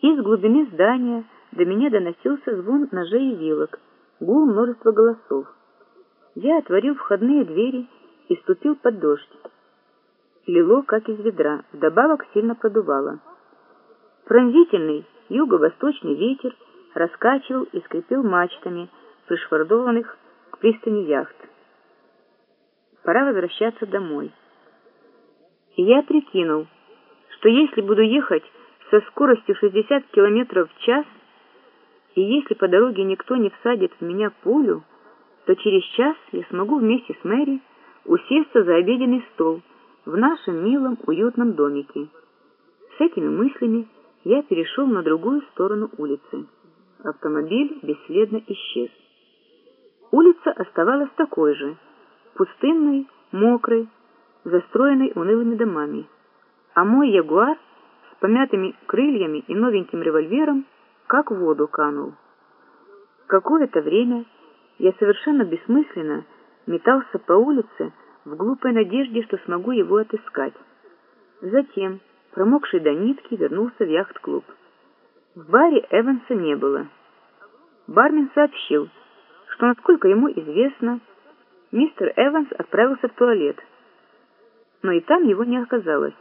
Из глубины здания до меня доносился звон ножей и вилок, гул множества голосов. Я отворил входные двери и ступил под дождь. Лило, как из ведра, вдобавок сильно продувало. Пронзительный юго-восточный ветер раскачивал и скрипел мачтами, пришвартованных к пристани яхт. Пора возвращаться домой. И я прикинул, что если буду ехать со скоростью 60 км в час, и если по дороге никто не всадит в меня пулю, то через час я смогу вместе с Мэри усесться за обеденный стол в нашем милом уютном домике. С этими мыслями я перешел на другую сторону улицы. Автомобиль бесследно исчез. Улица оставалась такой же, пустынной, мокрой, застроенной унылыми домами. А мой ягуар помятыми крыльями и новеньким револьвером как в воду канул. Какое-то время я совершенно бессмысленно метался по улице в глупой надежде, что смогу его отыскать. Затем, промокший до нитки, вернулся в яхт-клуб. В баре Эванса не было. Бармен сообщил, что, насколько ему известно, мистер Эванс отправился в туалет, но и там его не оказалось.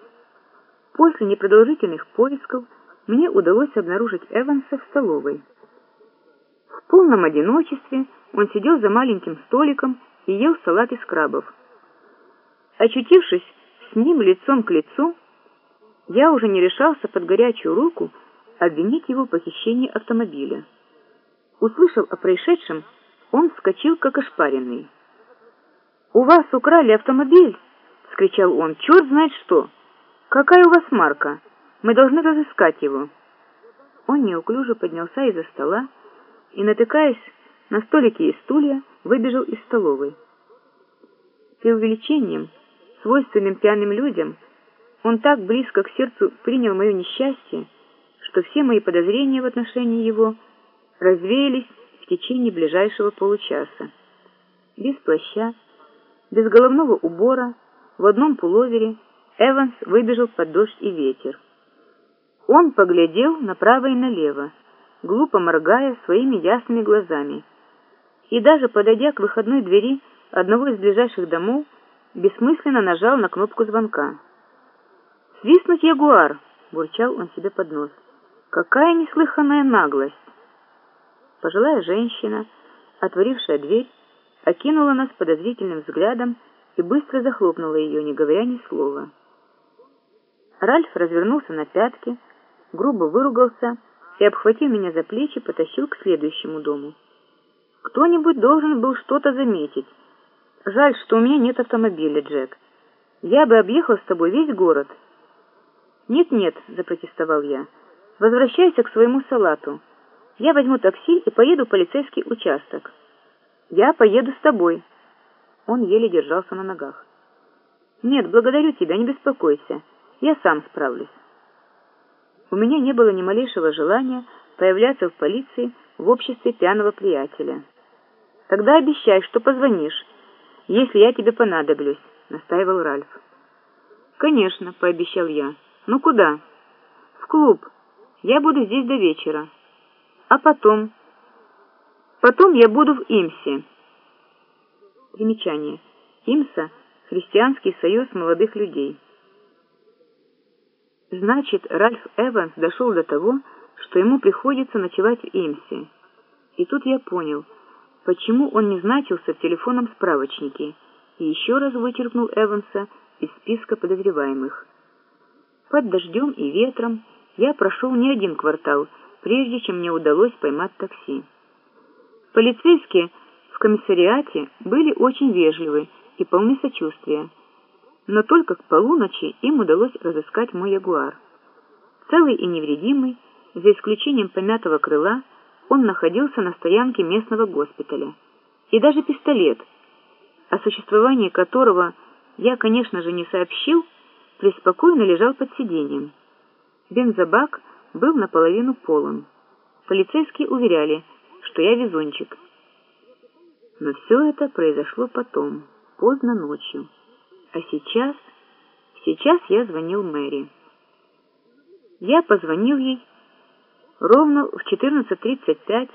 После непродолжительных поисков мне удалось обнаружить Эванса в столовой. В полном одиночестве он сидел за маленьким столиком и ел салат из крабов. Очутившись с ним лицом к лицу, я уже не решался под горячую руку обвинить его в похищении автомобиля. Услышав о происшедшем, он вскочил, как ошпаренный. «У вас украли автомобиль!» — вскричал он. «Черт знает что! Какая у вас марка? Мы должны разыскать его!» Он неуклюже поднялся из-за стола и, натыкаясь на столики и стулья, выбежал из столовой. Преувеличением, свойственным пьяным людям, он так близко к сердцу принял мое несчастье, что все мои подозрения в отношении его развеялись в течение ближайшего получаса. Без плаща, без головного убора, в одном пуловере Эванс выбежал под дождь и ветер. Он поглядел направо и налево, глупо моргая своими ясными глазами, и даже подойдя к выходной двери одного из ближайших домов, бессмысленно нажал на кнопку звонка. «Свистнуть ягуар!» — бурчал он себе под нос. «Какая неслыханная наглость!» Пожилая женщина, отворившая дверь, окинула нас подозрительным взглядом и быстро захлопнула ее, не говоря ни слова. Ральф развернулся на пятки, грубо выругался и, обхватив меня за плечи, потащил к следующему дому. Кто-нибудь должен был что-то заметить. Жаль, что у меня нет автомобиля, Джек. Я бы объехал с тобой весь город. Нет-нет, запротестовал я. Возвращайся к своему салату. Я возьму такси и поеду в полицейский участок. Я поеду с тобой. Он еле держался на ногах. Нет, благодарю тебя, не беспокойся. Я сам справлюсь. У меня не было ни малейшего желания появляться в полиции в обществе пьяного приятеля. «Тогда обещай, что позвонишь, если я тебе понадоблюсь», — настаивал Ральф. «Конечно», — пообещал я. «Ну куда?» «В клуб. Я буду здесь до вечера. А потом?» «Потом я буду в Имсе». Примечание. Имса — Христианский союз молодых людей. Значит, Ральф Эванс дошел до того, что ему приходится ночевать в Имсе. И тут я понял, почему он не значился в телефонном справочнике, и еще раз вычеркнул Эванса из списка подозреваемых. Под дождем и ветром я прошел не один квартал, прежде чем мне удалось поймать такси. Полицейские в комиссариате были очень вежливы и полны сочувствия, но только к полуночи им удалось разыскать мой ягуар. Целый и невредимый, за исключением помятого крыла, он находился на стоянке местного госпиталя. И даже пистолет, о существовании которого я, конечно же, не сообщил, преспокойно лежал под сиденьем. Бензобак был наполовину полон. Полицейские уверяли, что я везунчик. Но все это произошло потом, поздно ночью. А сейчас... Сейчас я звонил Мэри. Я позвонил ей Ровно в 14.35